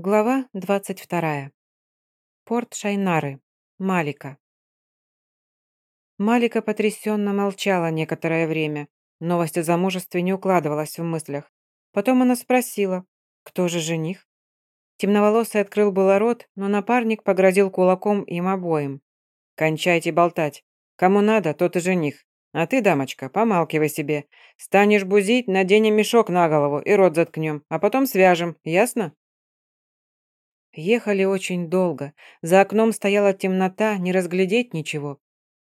Глава 22. Порт Шайнары. Малика. Малика потрясенно молчала некоторое время. Новость о замужестве не укладывалась в мыслях. Потом она спросила, кто же жених? Темноволосый открыл было рот, но напарник погрозил кулаком им обоим. «Кончайте болтать. Кому надо, тот и жених. А ты, дамочка, помалкивай себе. Станешь бузить, наденем мешок на голову и рот заткнем, а потом свяжем, ясно?» Ехали очень долго. За окном стояла темнота, не разглядеть ничего.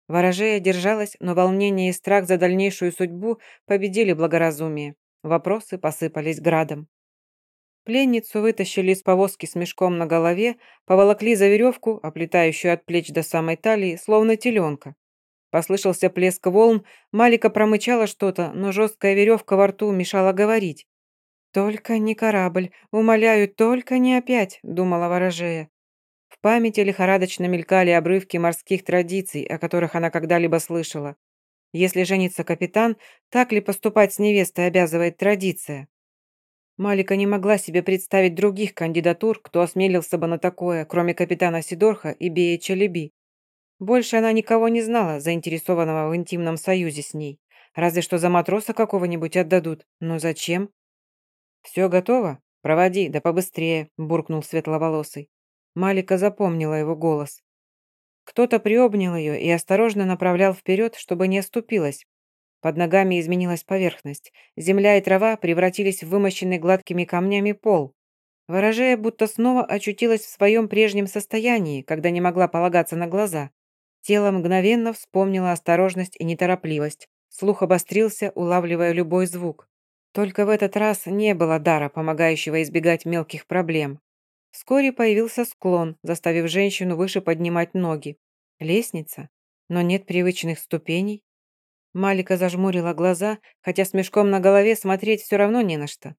Ворожея держалась, но волнение и страх за дальнейшую судьбу победили благоразумие. Вопросы посыпались градом. Пленницу вытащили из повозки с мешком на голове, поволокли за веревку, оплетающую от плеч до самой талии, словно теленка. Послышался плеск волн, Малика промычала что-то, но жесткая веревка во рту мешала говорить. «Только не корабль, умоляю, только не опять», — думала ворожея. В памяти лихорадочно мелькали обрывки морских традиций, о которых она когда-либо слышала. Если женится капитан, так ли поступать с невестой обязывает традиция? Малика не могла себе представить других кандидатур, кто осмелился бы на такое, кроме капитана Сидорха и Бея Челеби. Больше она никого не знала, заинтересованного в интимном союзе с ней. Разве что за матроса какого-нибудь отдадут. Но зачем? «Все готово? Проводи, да побыстрее», – буркнул светловолосый. Малика запомнила его голос. Кто-то приобнял ее и осторожно направлял вперед, чтобы не оступилась. Под ногами изменилась поверхность. Земля и трава превратились в вымощенный гладкими камнями пол. Ворожея будто снова очутилась в своем прежнем состоянии, когда не могла полагаться на глаза. Тело мгновенно вспомнило осторожность и неторопливость. Слух обострился, улавливая любой звук. Только в этот раз не было дара, помогающего избегать мелких проблем. Вскоре появился склон, заставив женщину выше поднимать ноги. Лестница, но нет привычных ступеней. Малика зажмурила глаза, хотя с мешком на голове смотреть все равно не на что.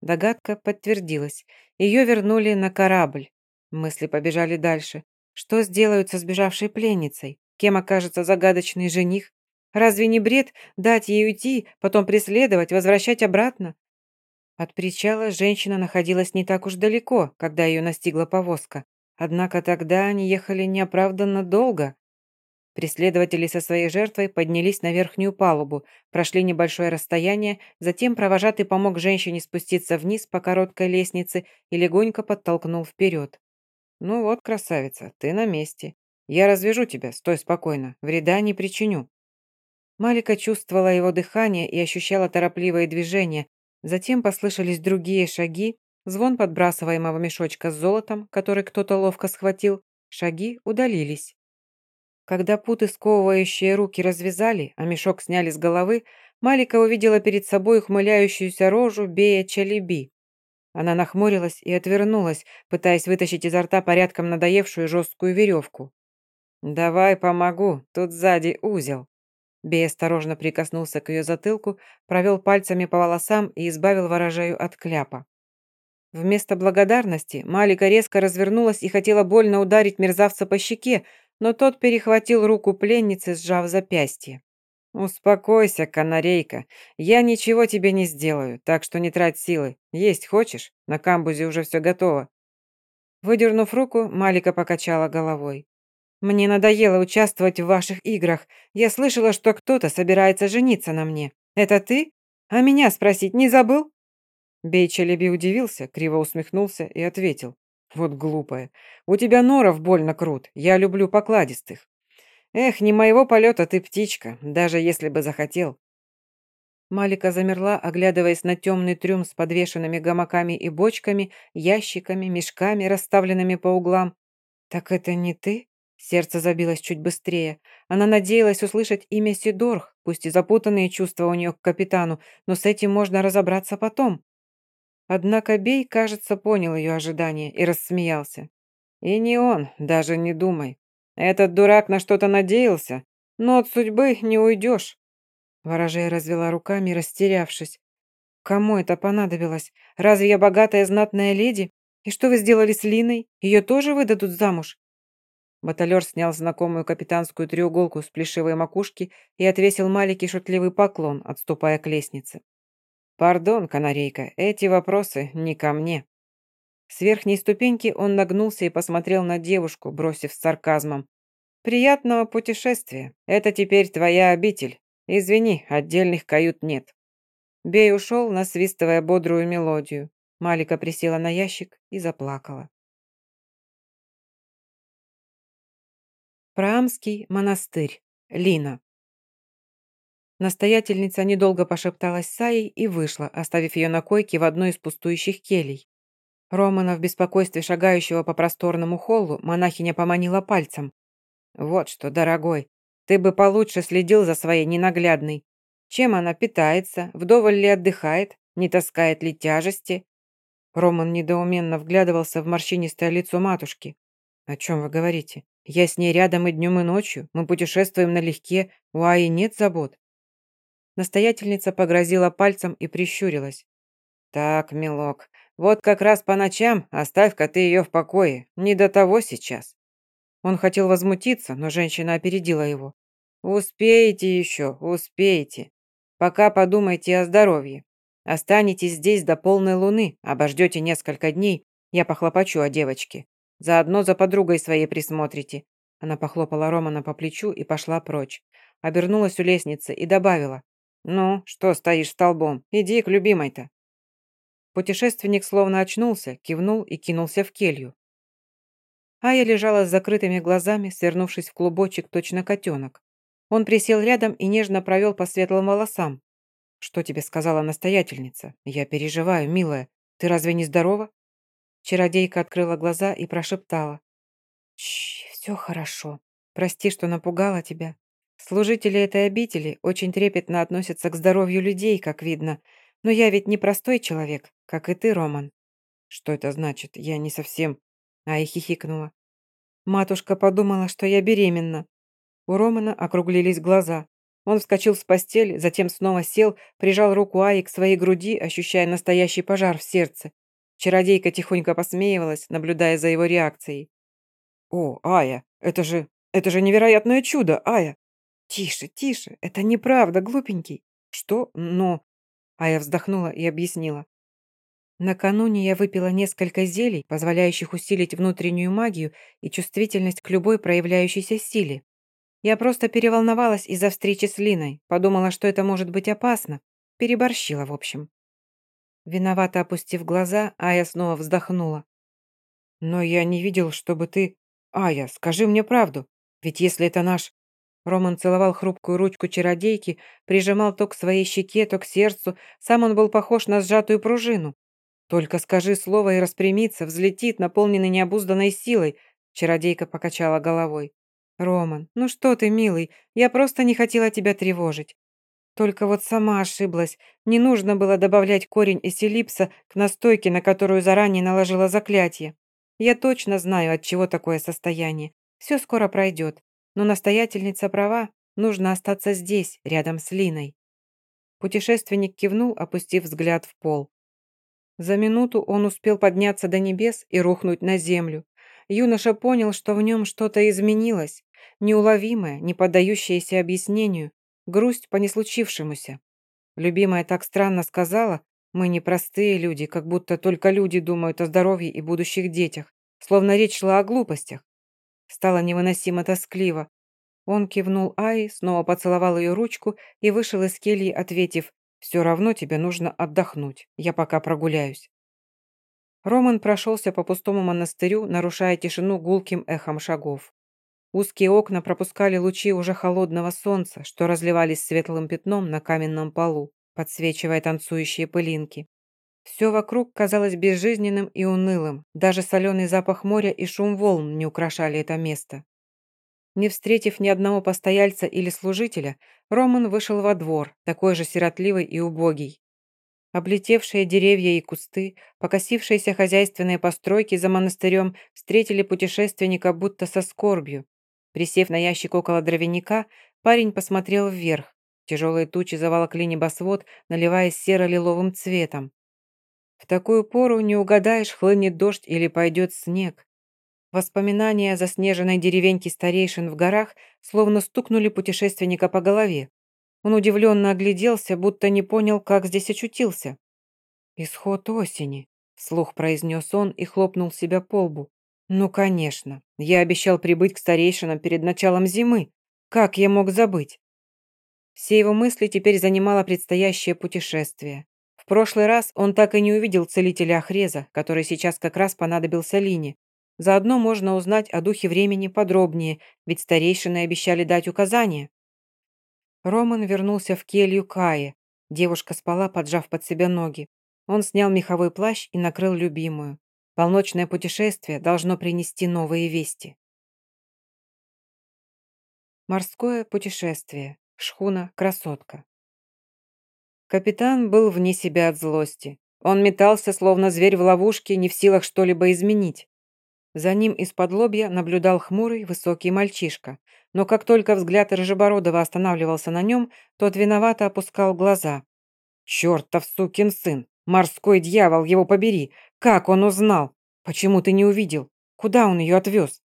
Догадка подтвердилась. Ее вернули на корабль. Мысли побежали дальше. Что сделают со сбежавшей пленницей? Кем окажется загадочный жених? Разве не бред дать ей уйти, потом преследовать, возвращать обратно? От причала женщина находилась не так уж далеко, когда ее настигла повозка. Однако тогда они ехали неоправданно долго. Преследователи со своей жертвой поднялись на верхнюю палубу, прошли небольшое расстояние, затем провожатый помог женщине спуститься вниз по короткой лестнице и легонько подтолкнул вперед. «Ну вот, красавица, ты на месте. Я развяжу тебя, стой спокойно, вреда не причиню». Малика чувствовала его дыхание и ощущала торопливые движения. Затем послышались другие шаги, звон подбрасываемого мешочка с золотом, который кто-то ловко схватил. Шаги удалились. Когда путы, сковывающие руки, развязали, а мешок сняли с головы, Малика увидела перед собой ухмыляющуюся рожу Бея Чалиби. Она нахмурилась и отвернулась, пытаясь вытащить изо рта порядком надоевшую жесткую веревку. «Давай помогу, тут сзади узел», Бей осторожно прикоснулся к ее затылку, провел пальцами по волосам и избавил ворожею от кляпа. Вместо благодарности Малика резко развернулась и хотела больно ударить мерзавца по щеке, но тот перехватил руку пленницы, сжав запястье. «Успокойся, канарейка. Я ничего тебе не сделаю, так что не трать силы. Есть хочешь? На камбузе уже все готово». Выдернув руку, Малика покачала головой. Мне надоело участвовать в ваших играх. Я слышала, что кто-то собирается жениться на мне. Это ты? А меня спросить не забыл?» Бейчелеби удивился, криво усмехнулся и ответил. «Вот глупая. У тебя норов больно крут. Я люблю покладистых. Эх, не моего полета ты птичка, даже если бы захотел». Малика замерла, оглядываясь на темный трюм с подвешенными гамаками и бочками, ящиками, мешками, расставленными по углам. «Так это не ты?» Сердце забилось чуть быстрее. Она надеялась услышать имя Сидорх, пусть и запутанные чувства у нее к капитану, но с этим можно разобраться потом. Однако Бей, кажется, понял ее ожидания и рассмеялся. «И не он, даже не думай. Этот дурак на что-то надеялся, но от судьбы не уйдешь». Ворожея развела руками, растерявшись. «Кому это понадобилось? Разве я богатая знатная леди? И что вы сделали с Линой? Ее тоже выдадут замуж? Баталер снял знакомую капитанскую треуголку с плешивой макушки и отвесил маленький шутливый поклон, отступая к лестнице. «Пардон, канарейка, эти вопросы не ко мне». С верхней ступеньки он нагнулся и посмотрел на девушку, бросив с сарказмом. «Приятного путешествия. Это теперь твоя обитель. Извини, отдельных кают нет». Бей ушел, насвистывая бодрую мелодию. Малика присела на ящик и заплакала. Праамский монастырь. Лина. Настоятельница недолго пошепталась с Саей и вышла, оставив ее на койке в одной из пустующих келей. Романа в беспокойстве шагающего по просторному холлу монахиня поманила пальцем. «Вот что, дорогой, ты бы получше следил за своей ненаглядной. Чем она питается, вдоволь ли отдыхает, не таскает ли тяжести?» Роман недоуменно вглядывался в морщинистое лицо матушки. «О чем вы говорите? Я с ней рядом и днем, и ночью. Мы путешествуем налегке, у Аи нет забот». Настоятельница погрозила пальцем и прищурилась. «Так, милок, вот как раз по ночам оставь-ка ты ее в покое. Не до того сейчас». Он хотел возмутиться, но женщина опередила его. «Успеете еще, успеете. Пока подумайте о здоровье. Останетесь здесь до полной луны, обождете несколько дней, я похлопочу о девочке. Заодно за подругой своей присмотрите». Она похлопала Романа по плечу и пошла прочь. Обернулась у лестницы и добавила. «Ну, что стоишь столбом? Иди к любимой-то». Путешественник словно очнулся, кивнул и кинулся в келью. Ая лежала с закрытыми глазами, свернувшись в клубочек, точно котенок. Он присел рядом и нежно провел по светлым волосам. «Что тебе сказала настоятельница? Я переживаю, милая. Ты разве не здорова?» Чародейка открыла глаза и прошептала. «Чш, все хорошо. Прости, что напугала тебя. Служители этой обители очень трепетно относятся к здоровью людей, как видно. Но я ведь не простой человек, как и ты, Роман. Что это значит? Я не совсем... Ай хихикнула. Матушка подумала, что я беременна. У Романа округлились глаза. Он вскочил с постели, затем снова сел, прижал руку Аи к своей груди, ощущая настоящий пожар в сердце. Чародейка тихонько посмеивалась, наблюдая за его реакцией. «О, Ая, это же... это же невероятное чудо, Ая!» «Тише, тише, это неправда, глупенький!» «Что? Но...» А я вздохнула и объяснила. Накануне я выпила несколько зелий, позволяющих усилить внутреннюю магию и чувствительность к любой проявляющейся силе. Я просто переволновалась из-за встречи с Линой, подумала, что это может быть опасно. Переборщила, в общем. Виновато опустив глаза, Ая снова вздохнула. «Но я не видел, чтобы ты...» «Ая, скажи мне правду, ведь если это наш...» Роман целовал хрупкую ручку чародейки, прижимал то к своей щеке, то к сердцу. Сам он был похож на сжатую пружину. «Только скажи слово и распрямится, взлетит, наполненный необузданной силой», чародейка покачала головой. «Роман, ну что ты, милый, я просто не хотела тебя тревожить. Только вот сама ошиблась. Не нужно было добавлять корень эсилипса к настойке, на которую заранее наложила заклятие. Я точно знаю, от чего такое состояние. Все скоро пройдет. Но настоятельница права, нужно остаться здесь, рядом с Линой. Путешественник кивнул, опустив взгляд в пол. За минуту он успел подняться до небес и рухнуть на землю. Юноша понял, что в нем что-то изменилось, неуловимое, не поддающееся объяснению, грусть по неслучившемуся. Любимая так странно сказала, мы не простые люди, как будто только люди думают о здоровье и будущих детях, словно речь шла о глупостях. Стало невыносимо тоскливо. Он кивнул Ай, снова поцеловал ее ручку и вышел из кельи, ответив, «Все равно тебе нужно отдохнуть. Я пока прогуляюсь». Роман прошелся по пустому монастырю, нарушая тишину гулким эхом шагов. Узкие окна пропускали лучи уже холодного солнца, что разливались светлым пятном на каменном полу, подсвечивая танцующие пылинки. Все вокруг казалось безжизненным и унылым, даже соленый запах моря и шум волн не украшали это место. Не встретив ни одного постояльца или служителя, Роман вышел во двор, такой же сиротливый и убогий. Облетевшие деревья и кусты, покосившиеся хозяйственные постройки за монастырем встретили путешественника будто со скорбью. Присев на ящик около дровяника, парень посмотрел вверх. Тяжелые тучи заволокли небосвод, наливаясь серо-лиловым цветом. В такую пору не угадаешь, хлынет дождь или пойдет снег. Воспоминания о заснеженной деревеньке старейшин в горах словно стукнули путешественника по голове. Он удивленно огляделся, будто не понял, как здесь очутился. «Исход осени», — Слух произнес он и хлопнул себя по лбу. «Ну, конечно. Я обещал прибыть к старейшинам перед началом зимы. Как я мог забыть?» Все его мысли теперь занимало предстоящее путешествие. В прошлый раз он так и не увидел целителя Ахреза, который сейчас как раз понадобился Лине. Заодно можно узнать о духе времени подробнее, ведь старейшины обещали дать указания. Роман вернулся в келью Каи. Девушка спала, поджав под себя ноги. Он снял меховой плащ и накрыл любимую. Полночное путешествие должно принести новые вести. Морское путешествие. Шхуна «Красотка». Капитан был вне себя от злости. Он метался, словно зверь в ловушке, не в силах что-либо изменить. За ним из-под лобья наблюдал хмурый, высокий мальчишка. Но как только взгляд Рыжебородова останавливался на нем, тот виновато опускал глаза. «Чертов сукин сын! Морской дьявол, его побери! Как он узнал? Почему ты не увидел? Куда он ее отвез?»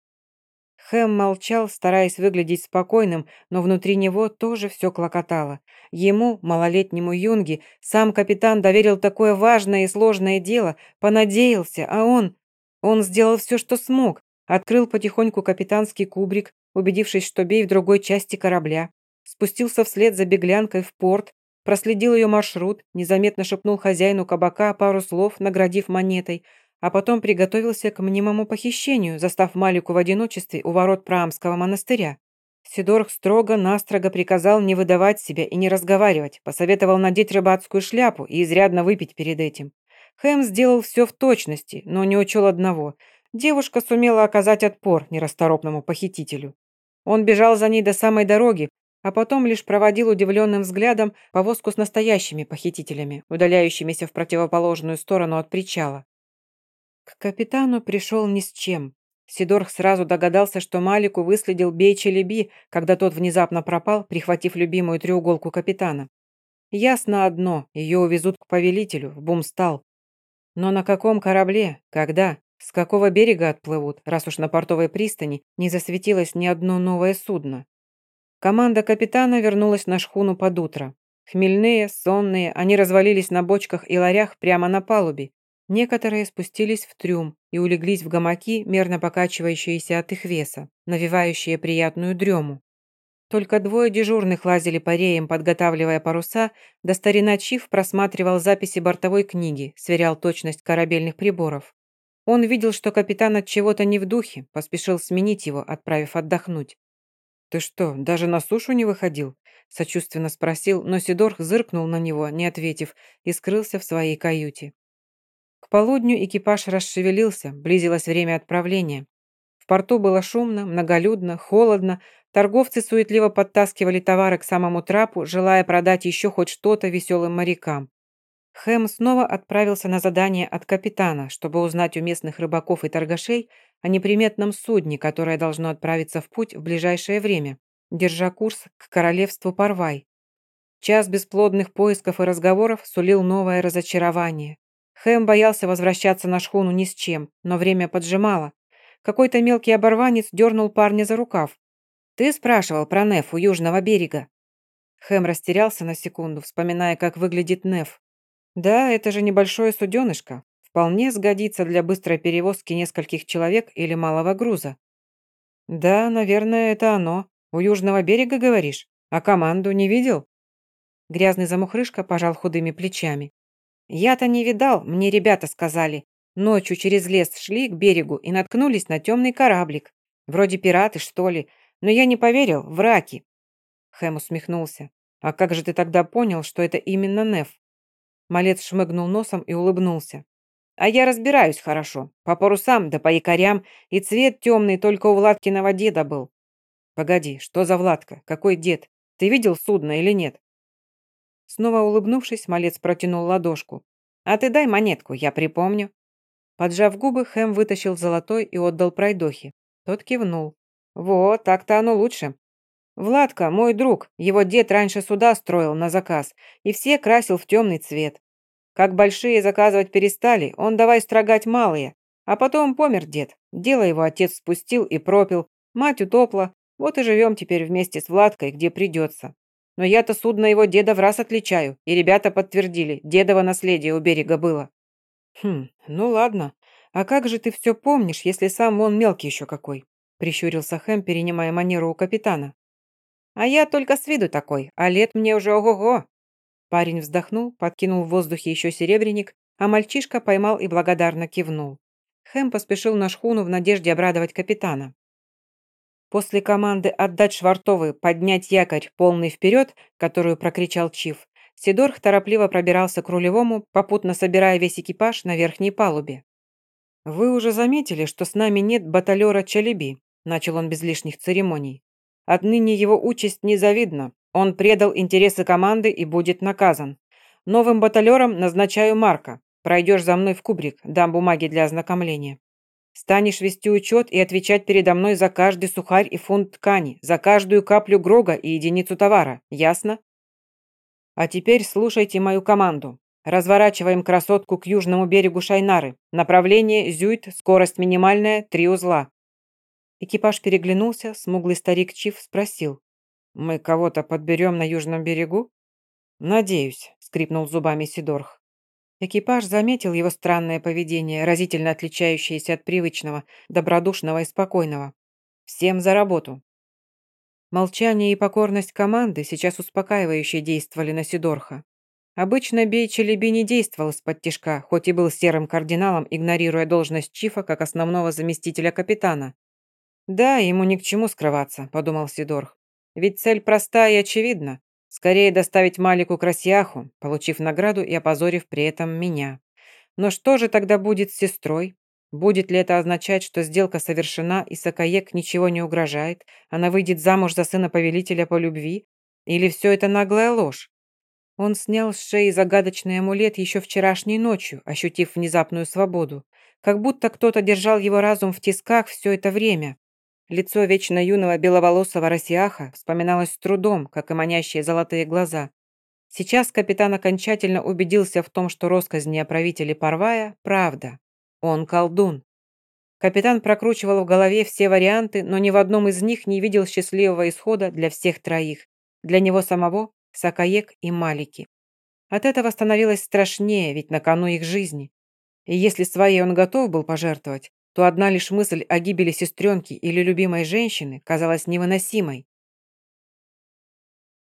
Хэм молчал, стараясь выглядеть спокойным, но внутри него тоже все клокотало. Ему, малолетнему юнге, сам капитан доверил такое важное и сложное дело, понадеялся, а он... Он сделал все, что смог. Открыл потихоньку капитанский кубрик, убедившись, что бей в другой части корабля. Спустился вслед за беглянкой в порт, проследил ее маршрут, незаметно шепнул хозяину кабака пару слов, наградив монетой, а потом приготовился к мнимому похищению, застав Малику в одиночестве у ворот Праамского монастыря. Сидорх строго-настрого приказал не выдавать себя и не разговаривать, посоветовал надеть рыбацкую шляпу и изрядно выпить перед этим. Хэм сделал все в точности, но не учел одного. Девушка сумела оказать отпор нерасторопному похитителю. Он бежал за ней до самой дороги, а потом лишь проводил удивленным взглядом повозку с настоящими похитителями, удаляющимися в противоположную сторону от причала. К капитану пришел ни с чем. Сидорх сразу догадался, что Малику выследил Бей Челеби, когда тот внезапно пропал, прихватив любимую треуголку капитана. Ясно одно, ее увезут к повелителю, в Бумстал. Но на каком корабле, когда, с какого берега отплывут, раз уж на портовой пристани не засветилось ни одно новое судно? Команда капитана вернулась на шхуну под утро. Хмельные, сонные, они развалились на бочках и ларях прямо на палубе. Некоторые спустились в трюм и улеглись в гамаки, мерно покачивающиеся от их веса, навевающие приятную дрему. Только двое дежурных лазили по реям, подготавливая паруса, да старина Чиф просматривал записи бортовой книги, сверял точность корабельных приборов. Он видел, что капитан от чего-то не в духе, поспешил сменить его, отправив отдохнуть. «Ты что, даже на сушу не выходил?» – сочувственно спросил, но Сидорх зыркнул на него, не ответив, и скрылся в своей каюте. К полудню экипаж расшевелился, близилось время отправления. В порту было шумно, многолюдно, холодно, торговцы суетливо подтаскивали товары к самому трапу, желая продать еще хоть что-то веселым морякам. Хэм снова отправился на задание от капитана, чтобы узнать у местных рыбаков и торгашей о неприметном судне, которое должно отправиться в путь в ближайшее время, держа курс к королевству Парвай. Час бесплодных поисков и разговоров сулил новое разочарование. Хэм боялся возвращаться на шхуну ни с чем, но время поджимало. Какой-то мелкий оборванец дернул парня за рукав. «Ты спрашивал про Неф у южного берега?» Хэм растерялся на секунду, вспоминая, как выглядит Неф. «Да, это же небольшое суденышко. Вполне сгодится для быстрой перевозки нескольких человек или малого груза. Да, наверное, это оно. У южного берега, говоришь? А команду не видел? Грязный замухрышка пожал худыми плечами. Я-то не видал, мне ребята сказали. Ночью через лес шли к берегу и наткнулись на темный кораблик. Вроде пираты, что ли. Но я не поверил, враки. Хэм усмехнулся. А как же ты тогда понял, что это именно Неф? Малец шмыгнул носом и улыбнулся. А я разбираюсь хорошо. По парусам да по якорям. И цвет темный только у Владкиного деда был. Погоди, что за Владка? Какой дед? Ты видел судно или нет? Снова улыбнувшись, малец протянул ладошку. А ты дай монетку, я припомню. Поджав губы, Хэм вытащил золотой и отдал пройдохе. Тот кивнул. Вот, так-то оно лучше. Владка, мой друг, его дед раньше суда строил на заказ и все красил в темный цвет. Как большие заказывать перестали, он давай строгать малые. А потом помер дед. Дело его отец спустил и пропил. Мать утопла. Вот и живем теперь вместе с Владкой, где придется. Но я-то судно его деда в раз отличаю, и ребята подтвердили, дедово наследие у берега было. «Хм, ну ладно. А как же ты все помнишь, если сам вон мелкий еще какой?» прищурился Хэм, перенимая манеру у капитана. «А я только с виду такой, а лет мне уже ого-го!» Парень вздохнул, подкинул в воздухе еще серебряник, а мальчишка поймал и благодарно кивнул. Хэм поспешил на шхуну в надежде обрадовать капитана. После команды «Отдать швартовы, поднять якорь, полный вперед», которую прокричал Чиф, Сидорх торопливо пробирался к рулевому, попутно собирая весь экипаж на верхней палубе. «Вы уже заметили, что с нами нет баталера Чалиби», начал он без лишних церемоний. «Отныне его участь незавидна. Он предал интересы команды и будет наказан. Новым баталером назначаю Марка. Пройдешь за мной в кубрик, дам бумаги для ознакомления. Станешь вести учет и отвечать передо мной за каждый сухарь и фунт ткани, за каждую каплю грога и единицу товара. Ясно? А теперь слушайте мою команду. Разворачиваем красотку к южному берегу Шайнары. Направление Зюйт, скорость минимальная, три узла. Экипаж переглянулся, смуглый старик Чиф спросил. «Мы кого-то подберем на южном берегу?» «Надеюсь», — скрипнул зубами Сидорх. Экипаж заметил его странное поведение, разительно отличающееся от привычного, добродушного и спокойного. «Всем за работу!» Молчание и покорность команды сейчас успокаивающе действовали на Сидорха. Обычно Бей не действовал из-под тишка, хоть и был серым кардиналом, игнорируя должность Чифа как основного заместителя капитана. «Да, ему ни к чему скрываться», – подумал Сидорх. «Ведь цель проста и очевидна. Скорее доставить Малику Красьяху, получив награду и опозорив при этом меня. Но что же тогда будет с сестрой? Будет ли это означать, что сделка совершена и Сакаек ничего не угрожает, она выйдет замуж за сына повелителя по любви? Или все это наглая ложь? Он снял с шеи загадочный амулет еще вчерашней ночью, ощутив внезапную свободу. Как будто кто-то держал его разум в тисках все это время. Лицо вечно юного беловолосого Росиаха вспоминалось с трудом, как и манящие золотые глаза. Сейчас капитан окончательно убедился в том, что россказни о правителе Парвая – правда. Он колдун. Капитан прокручивал в голове все варианты, но ни в одном из них не видел счастливого исхода для всех троих. Для него самого Сакаек и Малики. От этого становилось страшнее, ведь на кону их жизни. И если своей он готов был пожертвовать, то одна лишь мысль о гибели сестренки или любимой женщины казалась невыносимой.